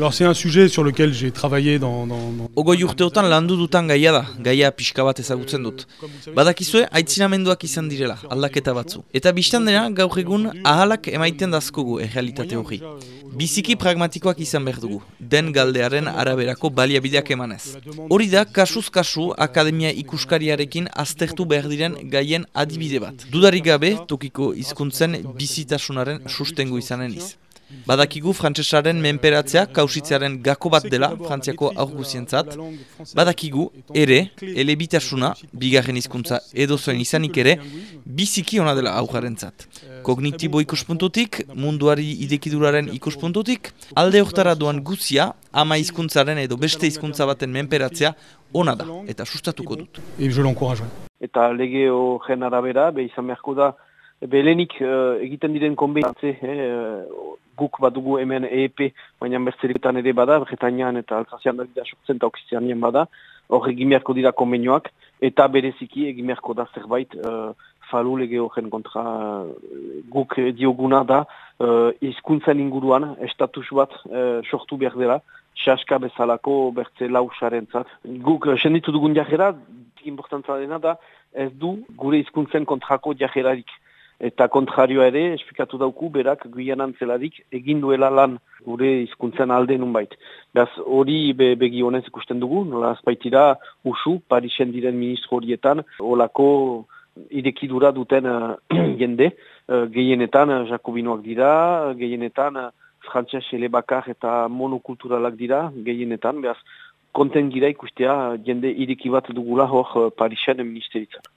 Alors c'est un sujet sur lequel j'ai travaillé dans... dans, dans... Ogoi urteotan landu dutan gaia da, gaia pixka bat ezagutzen dut. Badakizue, aitzinamenduak izan direla, aldaketa batzu. Eta biztan dira, gaur egun, ahalak emaiten dazkogu errealitate hori. Biziki pragmatikoak izan behar dugu, den galdearen araberako baliabideak emanez. Hori da, kasuz kasu, akademia ikuskariarekin aztertu behar diren gaien adibide bat. Dudarik gabe, tokiko hizkuntzen bizitasunaren sustengu izanen iz. Badakigu frantsesaren menperatzea kausitzearen gako bat dela frantziako aurguzientzat. Badakigu ere elebitasuna bigarren hizkuntza edo zoen izanik ere biziki ona dela aurgarentzat. Kognitibo ikuspuntutik, munduari idekiduraren ikuspuntutik, alde hortara duan guzia ama hizkuntzaren edo beste hizkuntza baten menperatzea ona da eta sustatuko dut. Eta lege horren arabera, be izan beharko da, belenik uh, egiten diren konbentze, eh, guk badugu hemen EEP, baina bertzeriketan ere bada, Bretañan eta Alsazian da dira sortzen eta Oksizianien bada, hor egin beharko dira konbenioak, eta bereziki egin beharko da zerbait uh, falu lege horren kontra uh, guk dioguna da, uh, izkuntzen inguruan, estatus bat uh, sortu behar dela, xaska bezalako bertze lausaren zat. Guk uh, senditu dugun jajera, importantza dena da, ez du gure izkuntzen kontrako jajerarik. Eta kontrarioa ere, esplikatu dauku, berak guianan zeladik egin duela lan gure hizkuntzen alde nunbait. Beraz, hori be, begi honez ikusten dugu, nola azpaitira usu, Parisen diren ministro horietan, olako idekidura duten uh, jende, uh, gehienetan uh, jakobinoak dira, gehienetan uh, frantzias elebakar eta monokulturalak dira, gehienetan, beraz, konten gira ikustea jende idekibat dugula hor uh, Parisen ministeritzat.